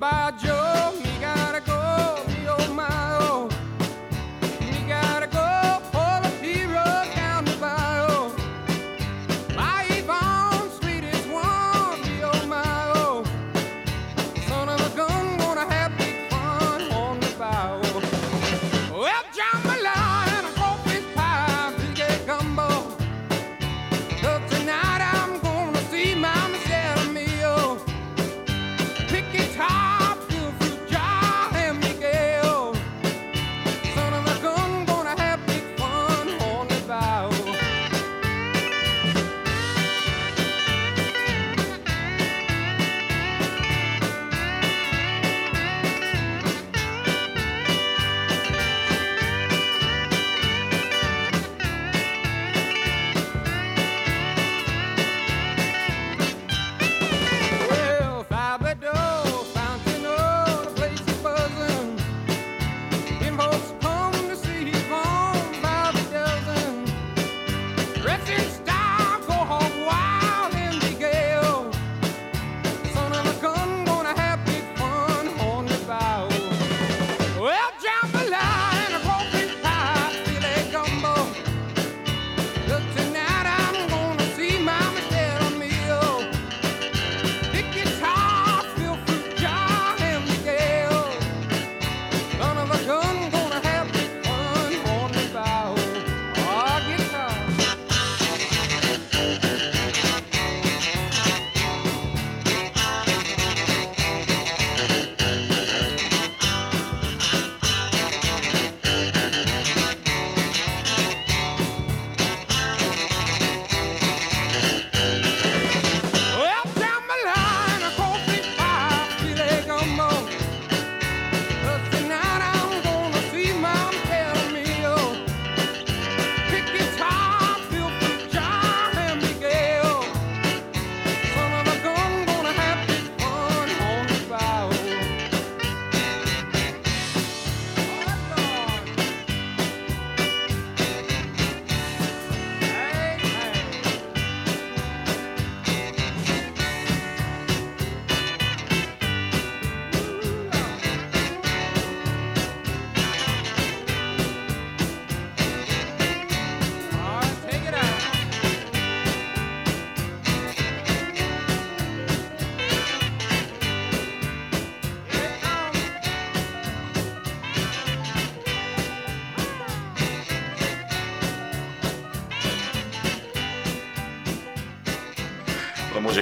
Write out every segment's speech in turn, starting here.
by Joe.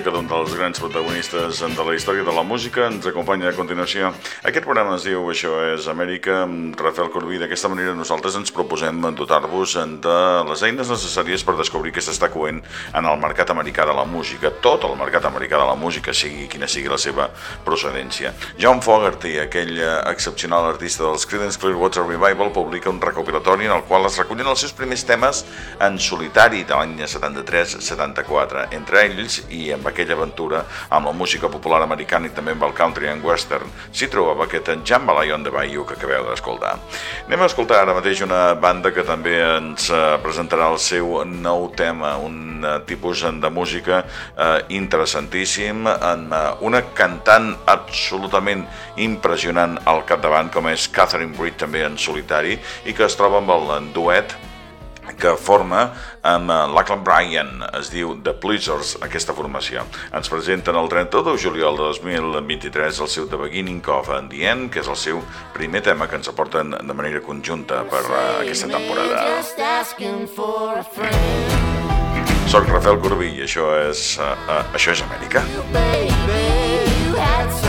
Música d'un dels grans protagonistes de la història de la música. Ens acompanya a continuació. Aquest programa es diu Això és Amèrica, amb Rafael Corbí. D'aquesta manera nosaltres ens proposem dotar-vos de les eines necessàries per descobrir què s'està coent en el mercat americà de la música. Tot el mercat americà de la música, sigui quina sigui la seva procedència. John Fogerty, aquell excepcional artista dels Creedence Clearwater Revival, publica un recopilatori en el qual es recullen els seus primers temes en solitari de l'any 73-74. Entre ells, i amb aquella aventura amb la música popular americana i també amb el country and western s'hi trobava aquest Jambalaya on the Bayou que acabeu d'escoltar. Anem a escoltar ara mateix una banda que també ens eh, presentarà el seu nou tema, un eh, tipus de música eh, interessantíssim, amb eh, una cantant absolutament impressionant al capdavant com és Catherine Britt també en solitari i que es troba amb el duet que forma amb eh, Lachlan Bryan, es diu The Pleasures, aquesta formació. Ens presenten el 31 de juliol de 2023 el seu The Beginning of and the End, que és el seu primer tema que ens aporten de manera conjunta per uh, aquesta temporada. Soc Rafael Corbí i això és, uh, uh, això és Amèrica. Baby, you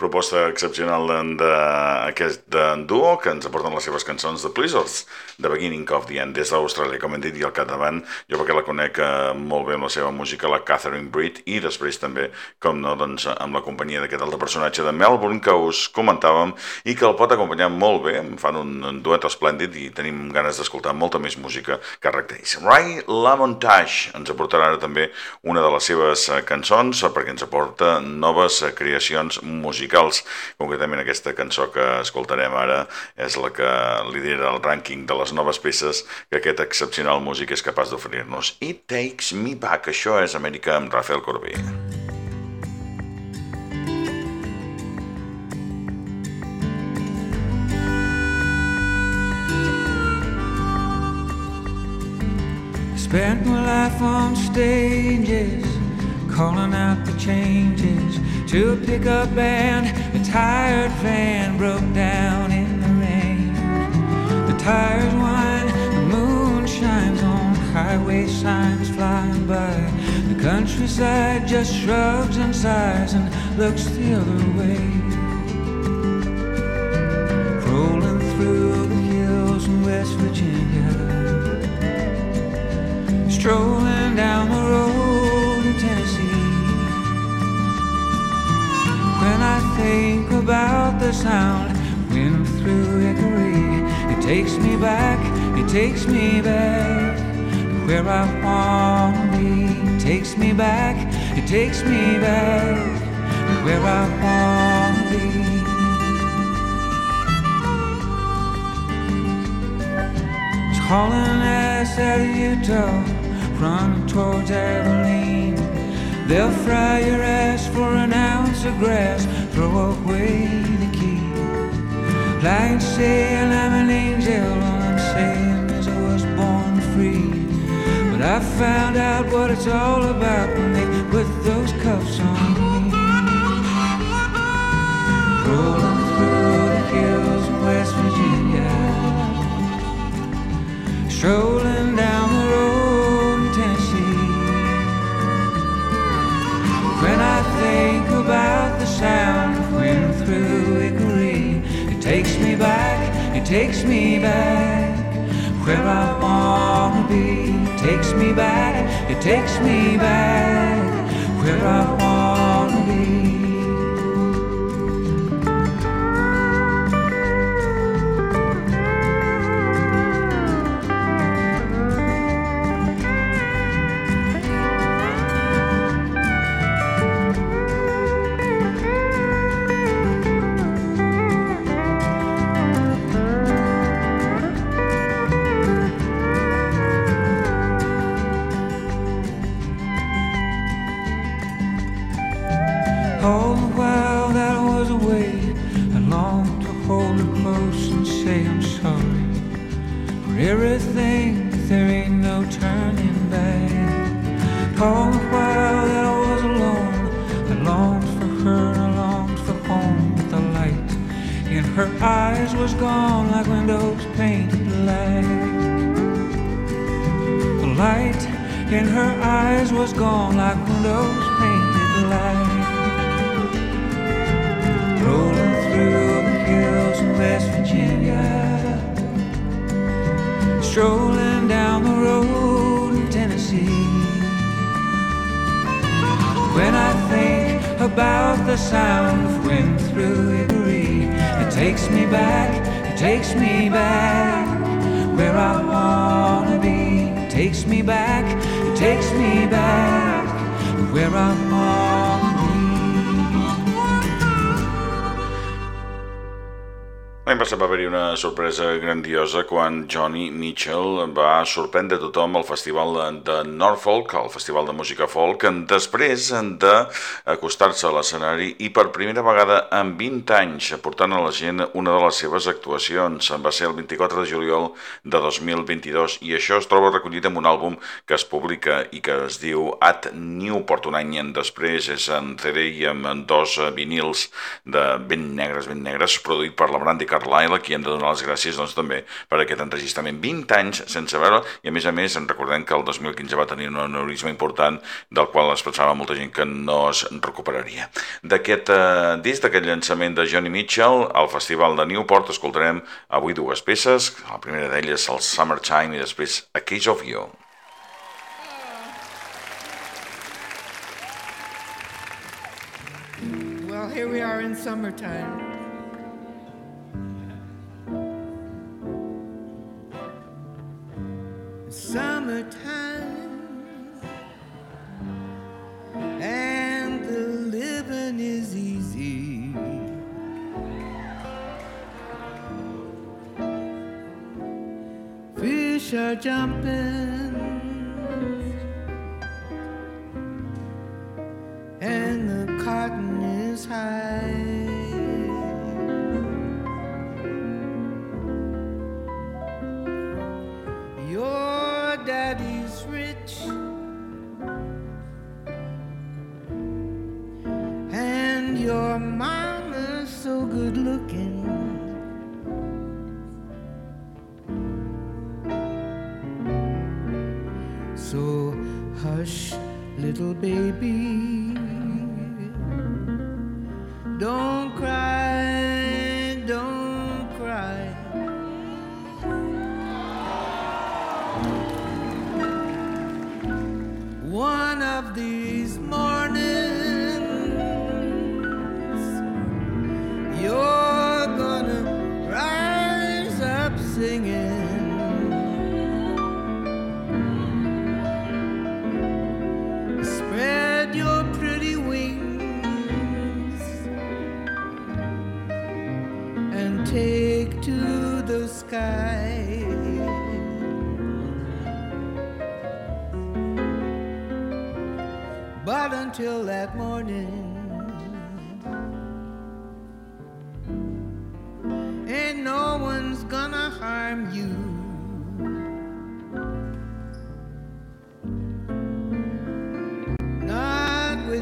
proposta excepcional d'aquest duo que ens aporten les seves cançons de Blizzards, The Beginning of the End, des d'Austràlia, com hem dit, i al capdavant, jo perquè la conec eh, molt bé amb la seva música, la Catherine Breed, i després també, com no, doncs, amb la companyia d'aquest altre personatge de Melbourne que us comentàvem i que el pot acompanyar molt bé, fan un, duet esplèndid i tenim ganes d'escoltar molta més música que caracteritza. Ray Lamontage ens aportarà ara també una de les seves eh, cançons perquè ens aporta noves eh, creacions musicals. Concretament aquesta cançó que escoltarem ara és la que lidera el rànquing de les noves peces que aquest excepcional músic és capaç d'oferir-nos. It Takes Me Back, això és Amèrica amb Rafael Corbí. Spent my life on stages, calling out the changes to a pickup band. A tired van broke down in the rain. The tires whine, the moon shines on highway signs flying by. The countryside just shrugs and sighs and looks the other way. Rolling through the hills in West Virginia strolling down the road When I think about the sound wind through Hickory, it takes me back, it takes me back to where I wanna be. It takes me back, it takes me back to where I wanna be. It's hauling ass out of Utah running towards Abilene. They'll fry your ass for an ounce of grass, throw away the key. Like saying I'm an angel, all I'm saying is I was born free. But I found out what it's all about when they put those cuffs on me. Rolling through the hills of West Virginia, strolling down the road I think about the sound of wind through Hickory, it takes me back, it takes me back where I wanna be. It takes me back, it takes me back where I wanna windows painted black. The light in her eyes was gone like windows painted black. Rolling through the hills in West Virginia, strolling down the road in Tennessee. When I think about the sound of wind through Hickory, it takes me back, takes me back where I wanna be. Takes me back, it takes me back where I wanna L'any passat va haver-hi una sorpresa grandiosa quan Johnny Mitchell va sorprendre tothom al festival de Norfolk, al festival de música folk, després d'acostar-se a l'escenari i per primera vegada en 20 anys portant a la gent una de les seves actuacions. Va ser el 24 de juliol de 2022 i això es troba recollit en un àlbum que es publica i que es diu At Newport un any després, és en CD i amb dos vinils de ben negres, ben negres, produït per la Brandy Carlyle, qui hem de donar les gràcies doncs, també per aquest enregistrament. 20 anys sense veure i a més a més en recordem que el 2015 va tenir un aneurisma important del qual es pensava molta gent que no es recuperaria. D'aquest eh, disc, d'aquest llançament de Johnny Mitchell, al Festival de Newport escoltarem avui dues peces, la primera d'elles el Summertime i després A Case of You. Well, here we are in summertime. Summertime, and the living is easy. Fish are jumping. Little baby.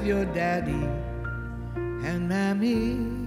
Your daddy and mammy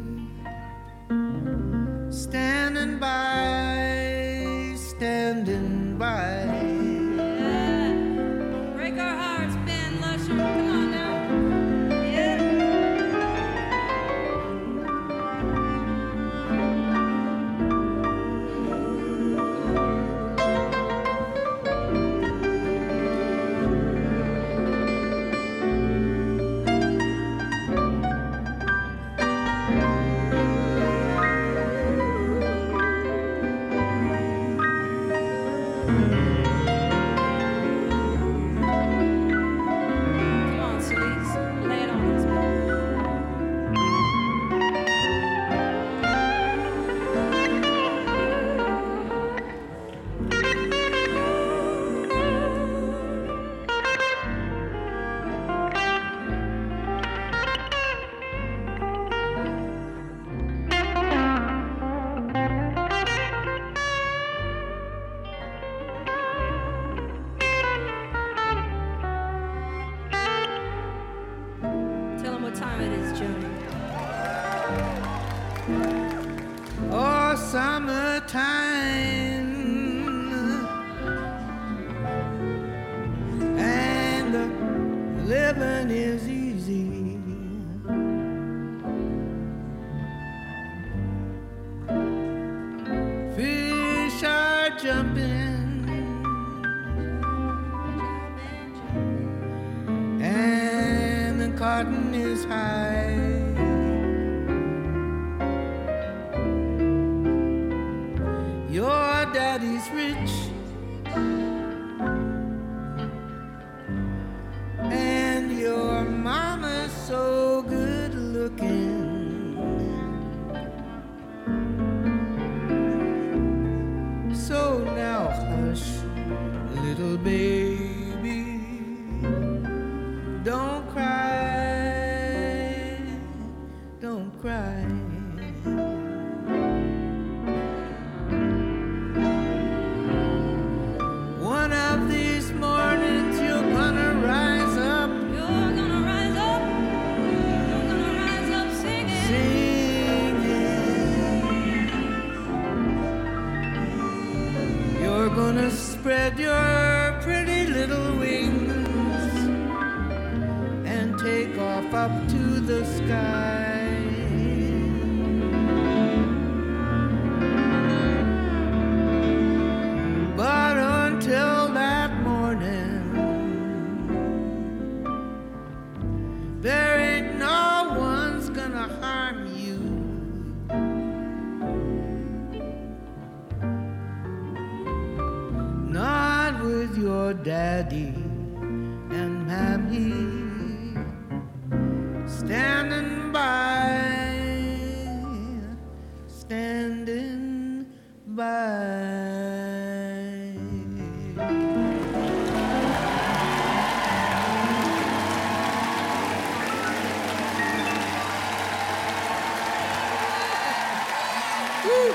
Woo!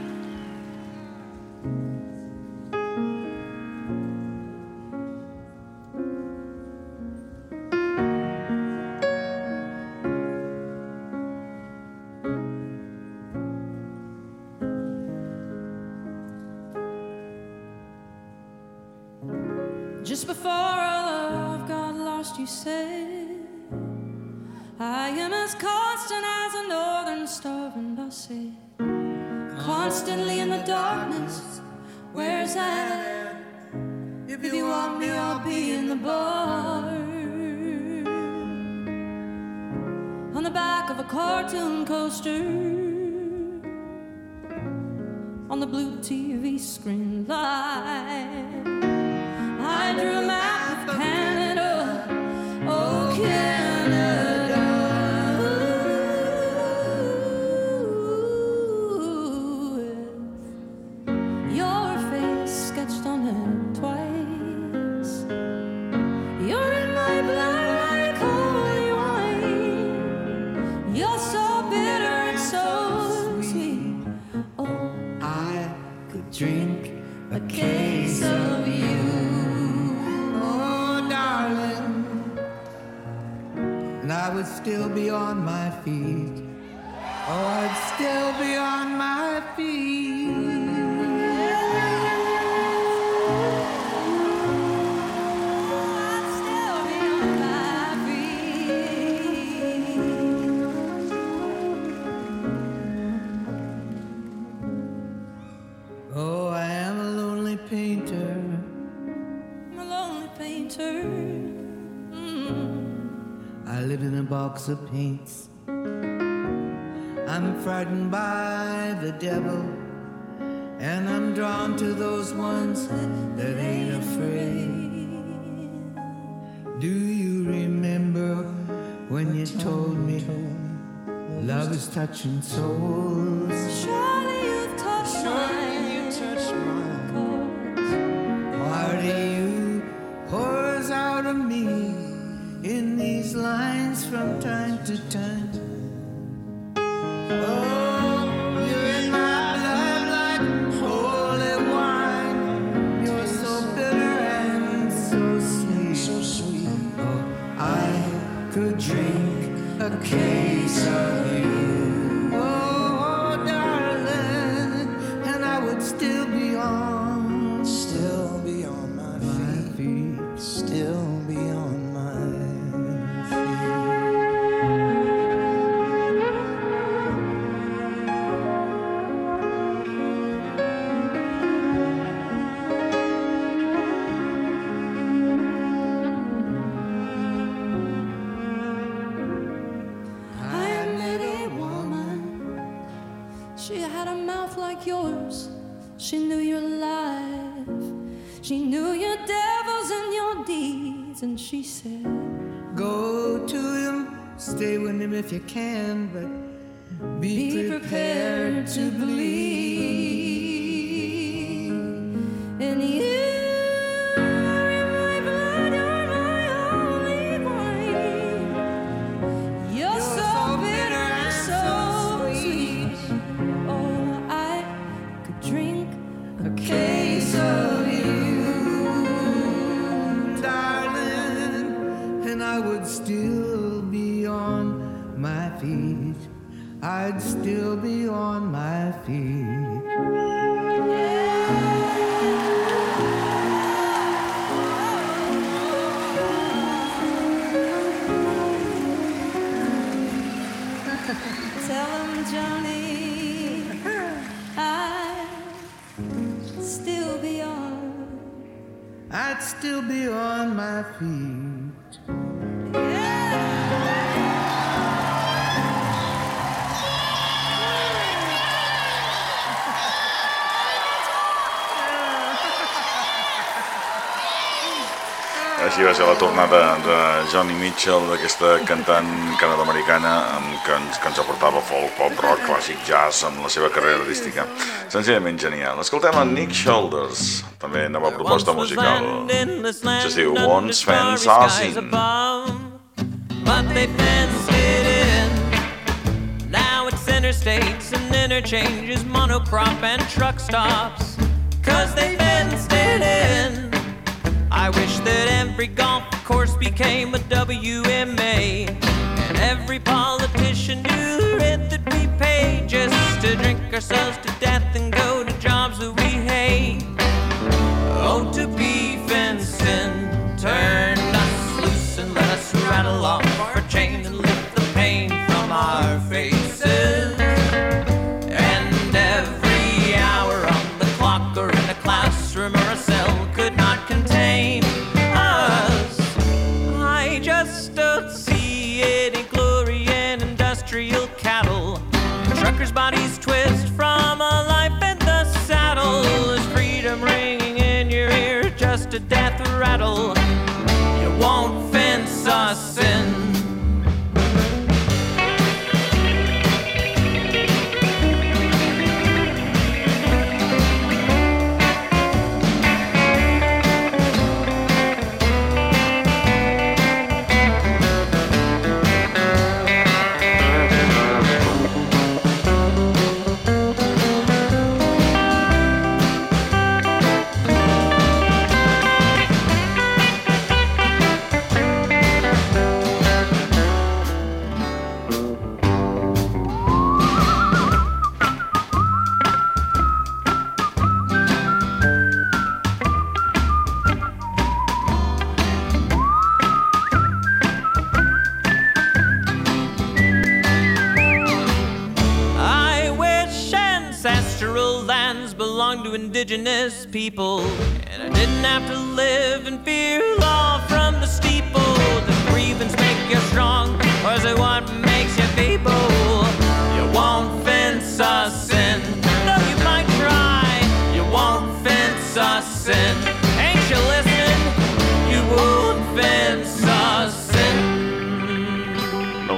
of paints. I'm frightened by the devil, and I'm drawn to those ones that ain't afraid. Do you remember when you told me love is touching souls? Surely you've touched mine. prepared to bleed. desafio. Així va ser la tornada de Johnny Mitchell, d'aquesta cantant canadoamericana amb que ens, que ens aportava folk, pop, rock, clàssic, jazz amb la seva carrera artística. Senzillament genial. Escoltem a Nick Shoulders, també nova proposta musical. Just diu Once Fans Seen. But they fenced it in. Now it's interstates and interchanges, monocrop and truck stops. Cause they fenced it in. I wish that every golf course became a WMA. And every politician knew the rent that we pay just to drink ourselves to death and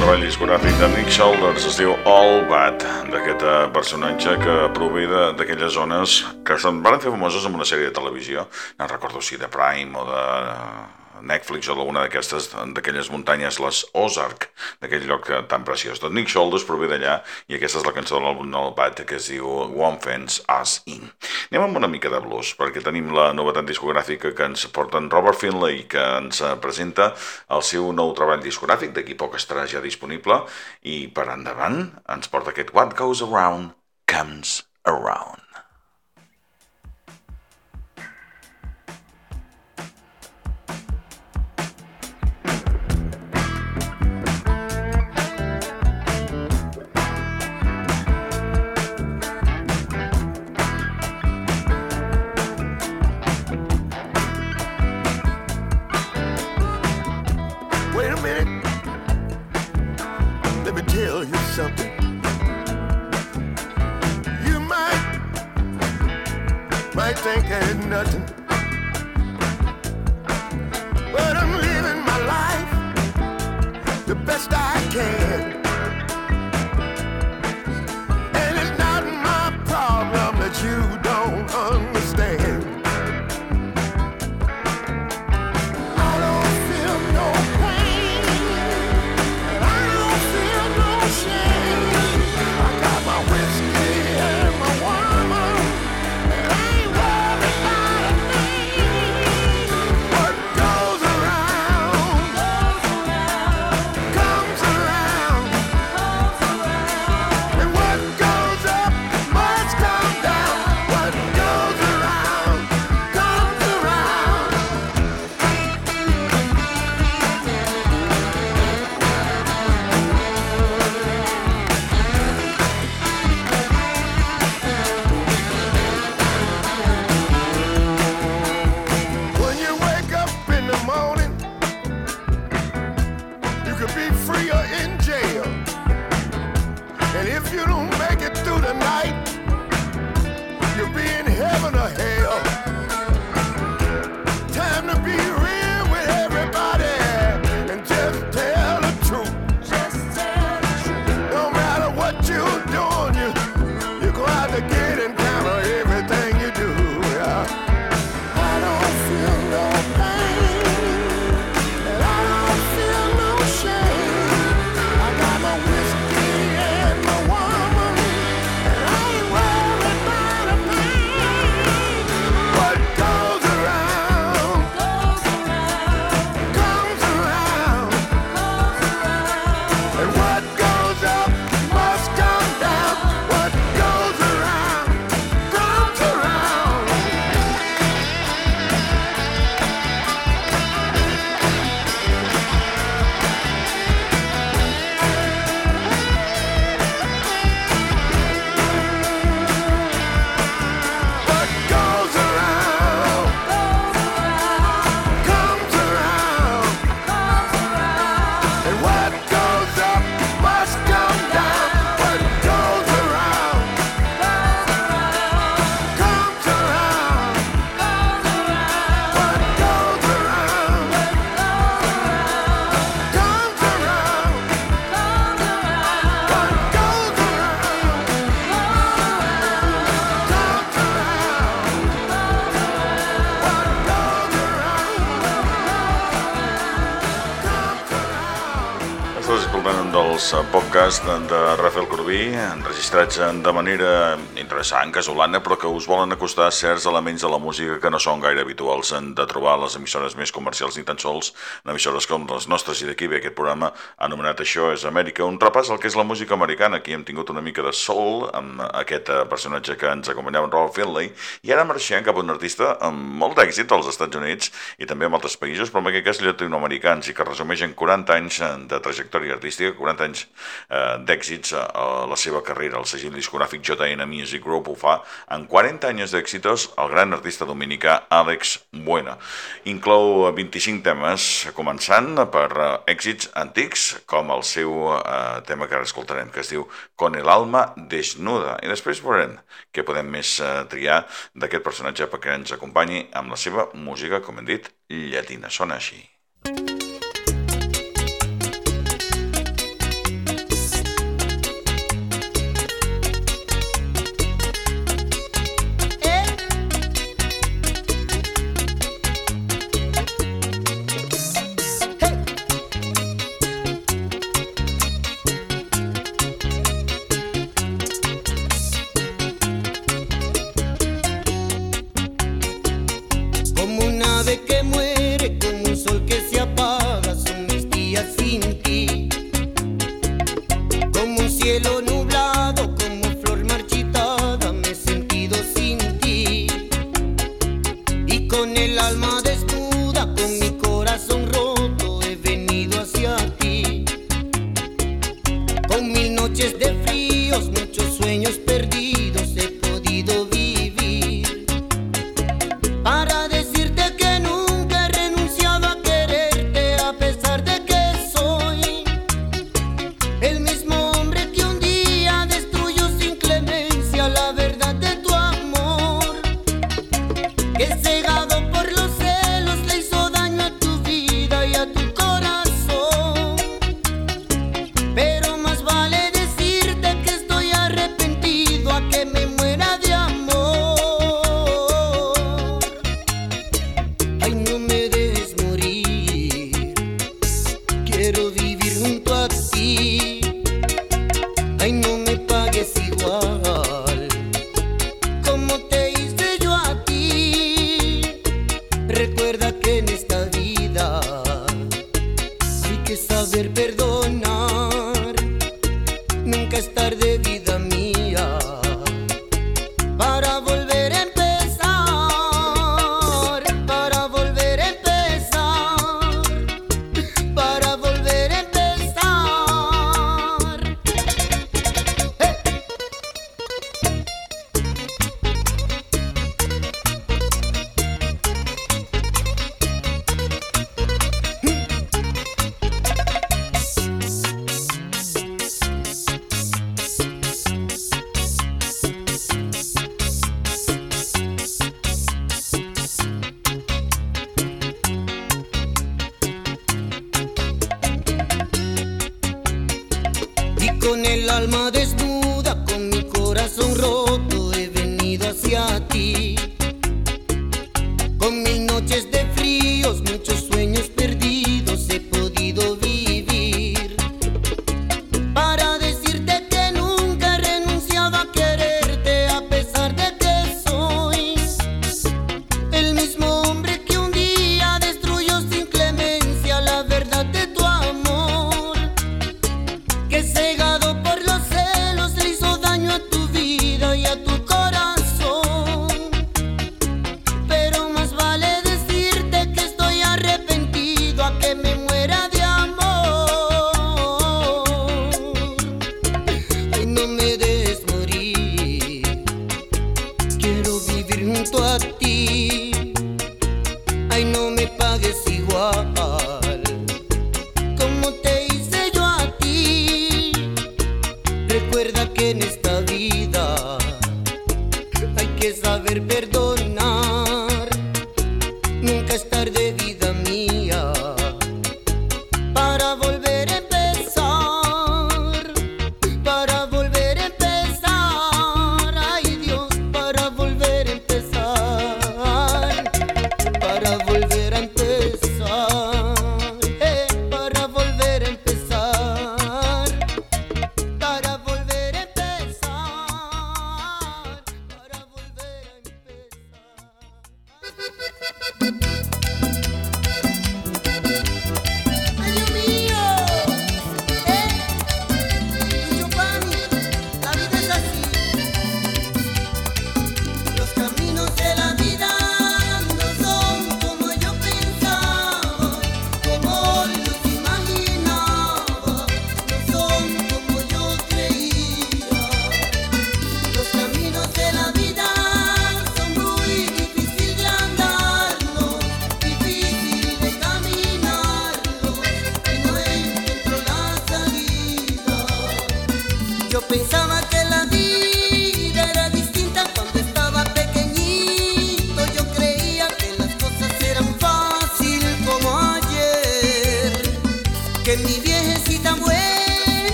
treball discogràfic de Nick Shoulders es diu All Bad, d'aquest eh, personatge que prové d'aquelles zones que se'n van fer famoses amb una sèrie de televisió, no recordo si de Prime o de Netflix o alguna d'aquestes, d'aquelles muntanyes, les Ozark, d'aquell lloc tan preciós. Doncs Nick Shoulders prové d'allà i aquesta és la cançó de l'àlbum All Bad que es diu One Fence Us In. Anem amb una mica de blues, perquè tenim la novetat discogràfica que ens porta en Robert Finlay, que ens presenta el seu nou treball discogràfic, d'aquí poc estarà ja disponible, i per endavant ens porta aquest What Goes Around Comes Around. Dels podcasts de Rafael Corbí, enregistrats de manera interessant, casolana, però que us volen acostar certs elements de la música que no són gaire habituals de trobar a les emissores més comercials ni tan sols en emissores com les nostres i d'aquí ve aquest programa anomenat Això és Amèrica, un repàs al que és la música americana. Aquí hem tingut una mica de soul amb aquest eh, personatge que ens acompanyava en Robert Finlay i ara marxem cap a un artista amb molt d'èxit als Estats Units i també en altres països, però en aquest cas llatinoamericans i que resumeix en 40 anys de trajectòria artística, 40 anys eh, d'èxits a la seva carrera. El segell discogràfic JN Music Group ho fa en 40 anys d'èxitos el gran artista dominicà Àlex Buena. Inclou 25 temes, començant per eh, èxits antics, com el seu eh, tema que ara escoltarem, que es diu Con el alma desnuda. I després veurem què podem més eh, triar d'aquest personatge perquè ens acompanyi amb la seva música, com hem dit, llatina. Sona així. Como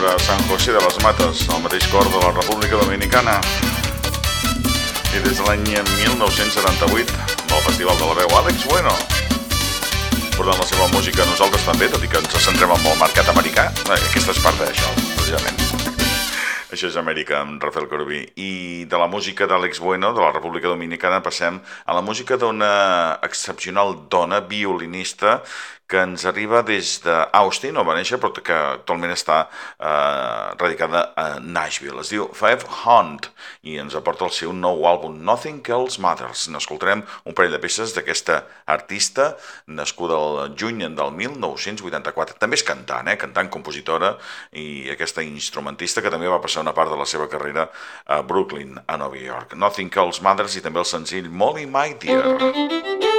6 de setembre a San José de les Mates, al mateix cor de la República Dominicana. I des de l'any 1978, del Festival de la Veu, Àlex Bueno. Portant la seva música nosaltres també, tot i que ens centrem en el mercat americà. Eh, Aquesta és part d'això, precisament. Això és Amèrica amb Rafael Corbí. I de la música d'Àlex Bueno, de la República Dominicana, passem a la música d'una excepcional dona violinista que ens arriba des d'Austin, on va néixer, però que actualment està eh, radicada a Nashville. Es diu Five Hunt i ens aporta el seu nou àlbum Nothing Else Matters. N'escoltarem un parell de peces d'aquesta artista nascuda el juny del 1984. També és cantant, eh? cantant, compositora i aquesta instrumentista que també va passar una part de la seva carrera a Brooklyn, a Nova York. Nothing Else Matters i també el senzill Molly My Dear. Thank you.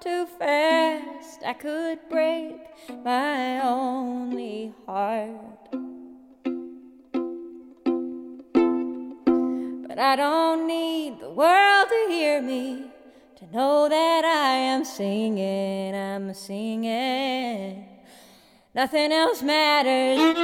too fast, I could break my only heart. But I don't need the world to hear me to know that I am singing, I'm singing. Nothing else matters.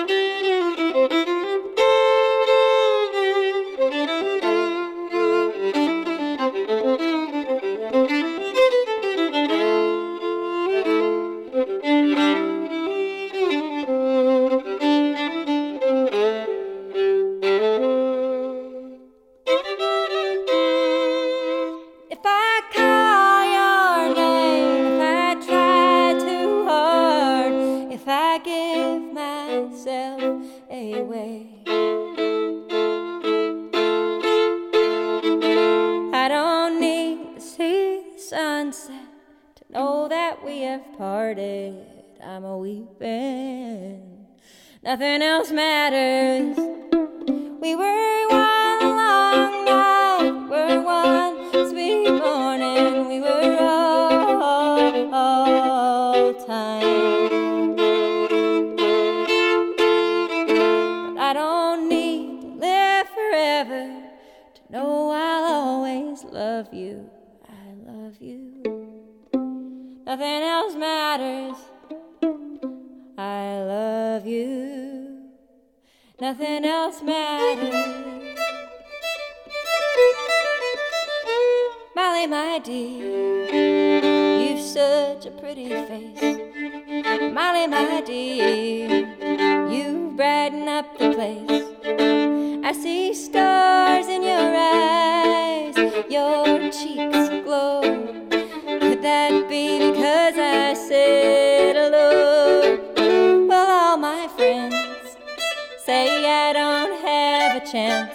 why, my dear, you brighten up the place. I see stars in your eyes, your cheeks glow. Could that be because I said hello? Well, all my friends say I don't have a chance.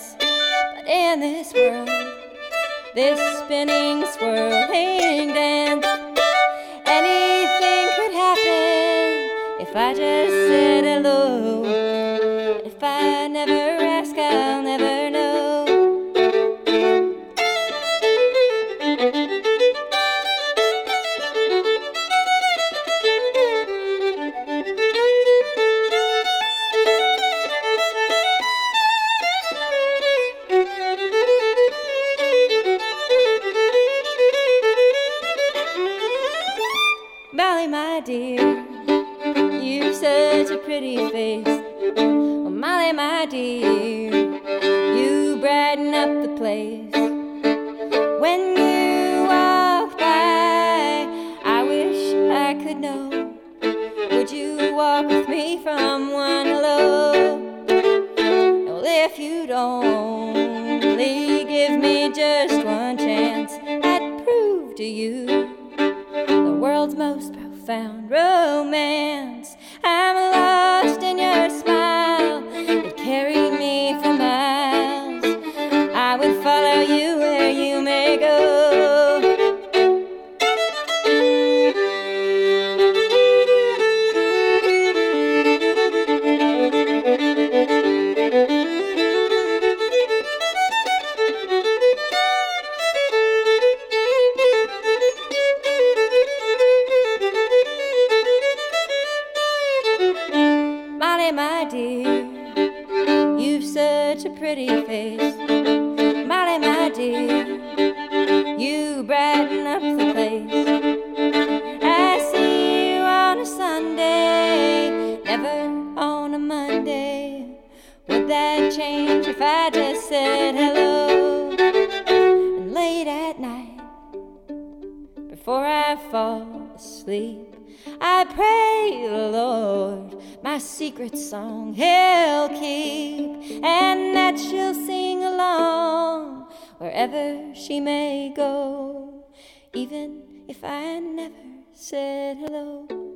even if I never said hello.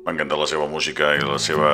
M'encanta la seva música i la seva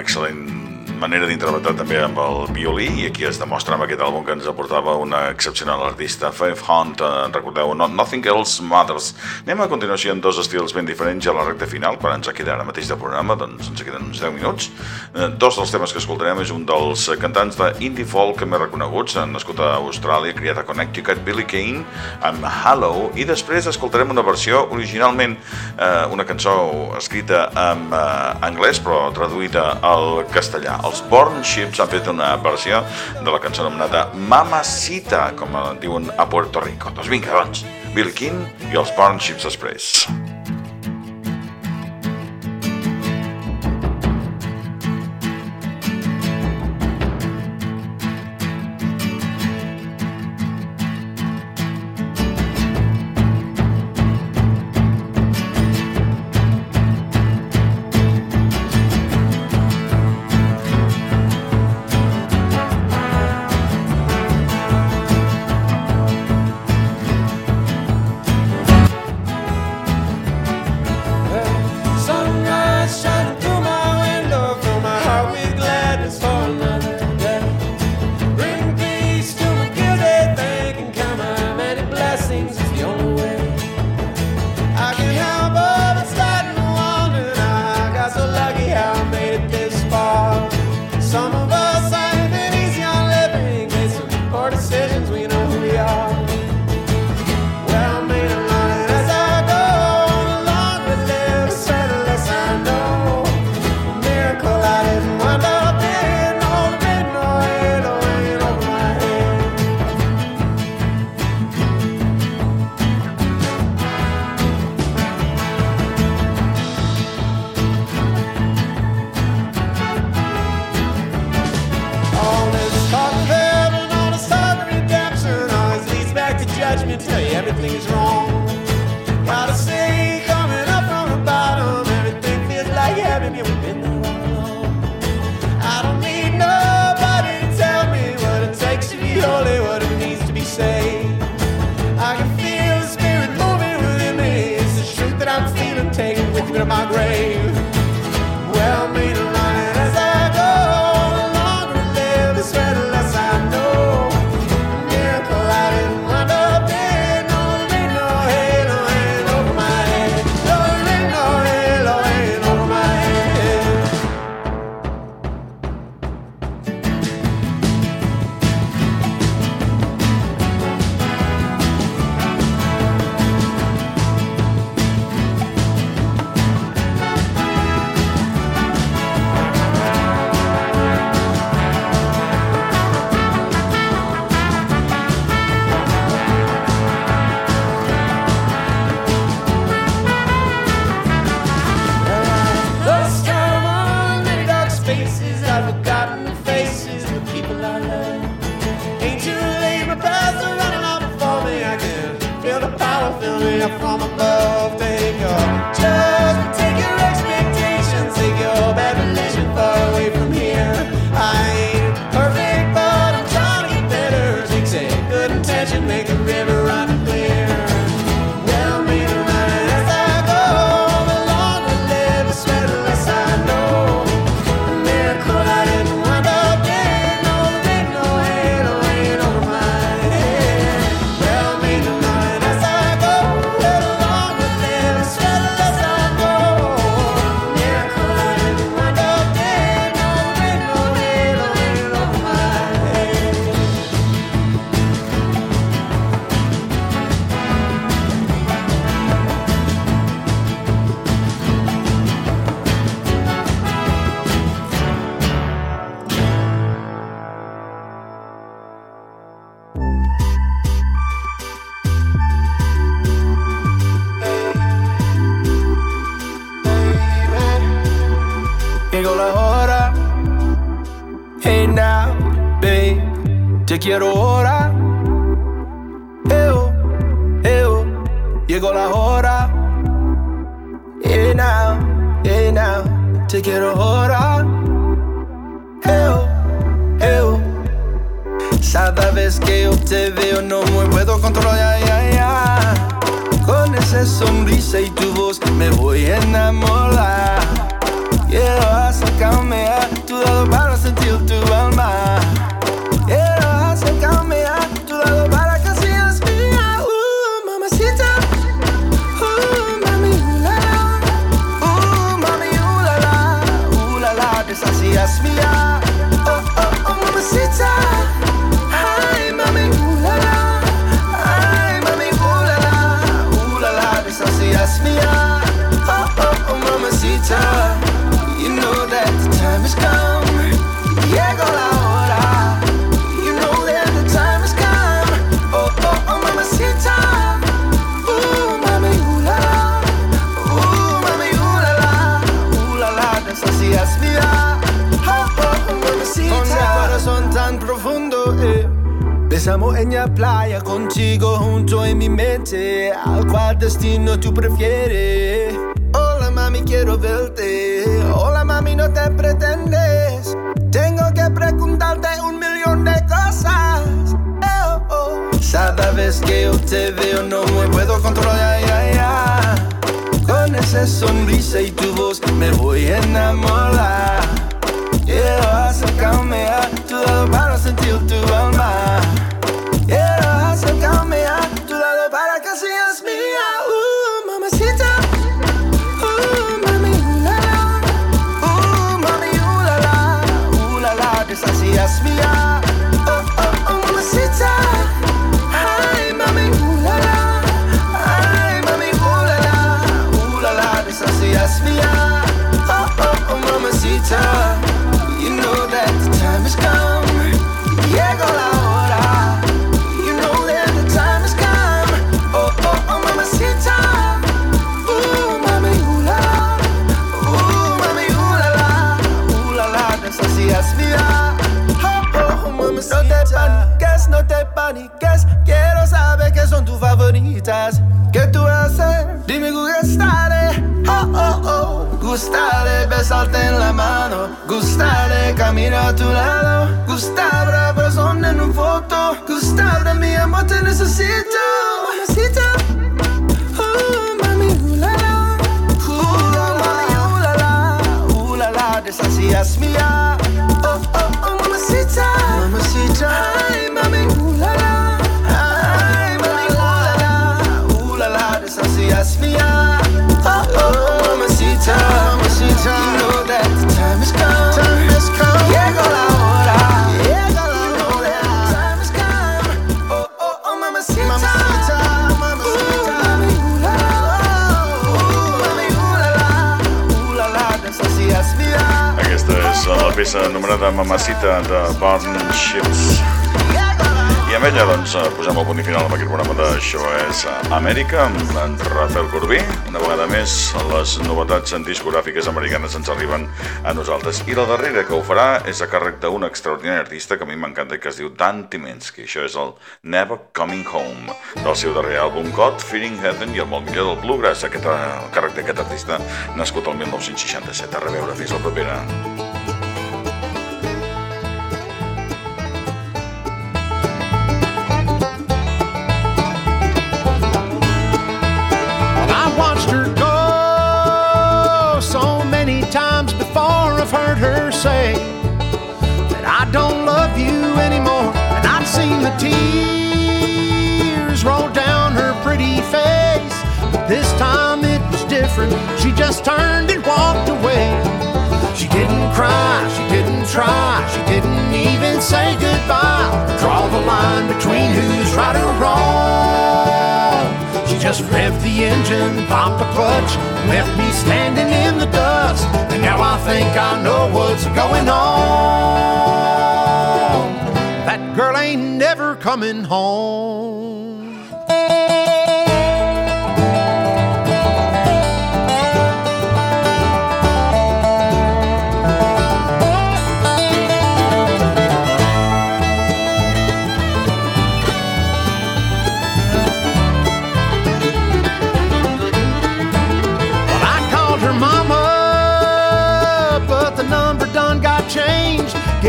excel·lent manera d'interpretar també amb el violí i aquí es demostra amb aquest àlbum que ens aportava una excepcional artista, Faith Hunt, eh, recordeu, no, Nothing Else Matters. Anem a continuació amb dos estils ben diferents a la recta final, quan ens queda ara mateix de programa, doncs ens queden uns 10 minuts. Eh, dos dels temes que escoltarem és un dels cantants de indie folk més reconeguts, nascut a Austràlia, criat a Connecticut, Billy Kane, amb Hello, i després escoltarem una versió originalment eh, una cançó escrita en eh, anglès però traduïda al castellà. Els Born Ships han fet una versió de la cançó anomenada Mamacita, com en diuen a Puerto Rico. Doncs vinga, doncs, Bill King i els Born Ships Express. Llegó la hora. Hey now, babe, te quiero ahora. Eo, eo, llegó la hora. Hey now, hey now, te quiero ahora. Eo, eo. Cada vez que yo te veo no me puedo controlar, ya, ya. Con esa sonrisa y tu voz me voy a enamorar. Yeah, sácame a tu lado para sentir tu alma. Pensamos en la playa contigo junto en mi mente. ¿Al cual destino tú prefieres? Hola mami, quiero verte. Hola mami, no te pretendes. Tengo que preguntarte un millón de cosas. Oh, oh. Cada vez que yo te veo no me puedo controlar. ya, ya. Con esa sonrisa y tu voz me voy a enamorar. Quiero acercarme a tu lado para sentir tu oh. Gustaré besarte en la mano. Gustaré caminar a tu lado. Gustar abrazón en un foto. Gustar de mi amor te necesito. Oh, mami, uh. Uh, mami, uh, la. Oh, oh, oh, mamacita. Mamacita. Ay, mami, uh, la, la. Ay, mami, uh, la, la. Uh, la, la, de esa sí es mía. Mamacita. Mamacita. You know that the time has come. Time has come. Llegó la hora. Llegó la hora. Time has come. Oh, oh, oh, mamacita. Mamacita. Mamacita. Ooh, mami, ooh, la, la. Ooh, mami, ooh, la, la. Ooh. Aquesta és la peça anomenada Mamacita de Barn Ships. I amb ella, doncs, eh, posem el punt final amb aquest programa d'Això és Amèrica, amb en Rafael Corbí. Una vegada més, les novetats discogràfiques americanes ens arriben a nosaltres. I la darrera que ho farà és a càrrec d'un extraordinari artista que a mi m'encanta que es diu Dan Timensky. Això és el Never Coming Home, del seu darrer àlbum God Fearing Heaven i el molt millor del Bluegrass, aquest, eh, el càrrec d'aquest artista nascut el 1967. A reveure, fins la propera. Say that I don't love you anymore. And I've seen the tears roll down her pretty face. But this time it was different. She just turned and walked away. She didn't cry, she didn't try, she didn't even say goodbye. Draw the line between who's right or wrong. Just revved the engine, popped the clutch, left me standing in the dust. And now I think I know what's going on. That girl ain't never coming home.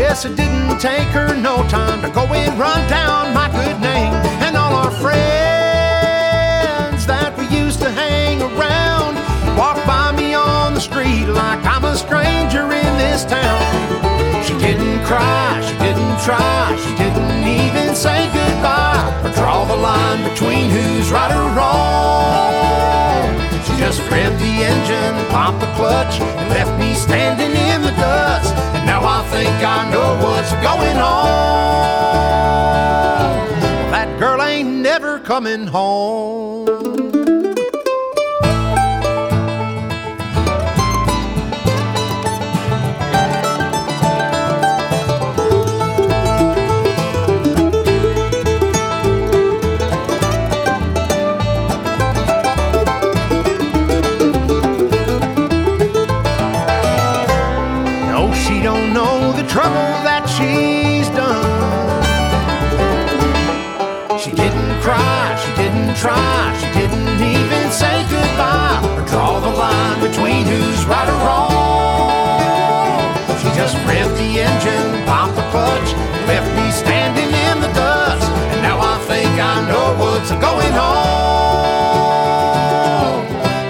Guess it didn't take her no time to go and run down my good name. And all our friends that we used to hang around walk by me on the street like I'm a stranger in this town. She didn't cry, she didn't try, she didn't even say goodbye or draw the line between who's right or wrong. She just revved the engine, popped the clutch, and left me standing in the dust. Think I know what's going on. That girl ain't never coming home. between who's right or wrong. She just revved the engine, popped the clutch, left me standing in the dust. And now I think I know what's going on.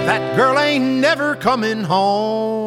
That girl ain't never coming home.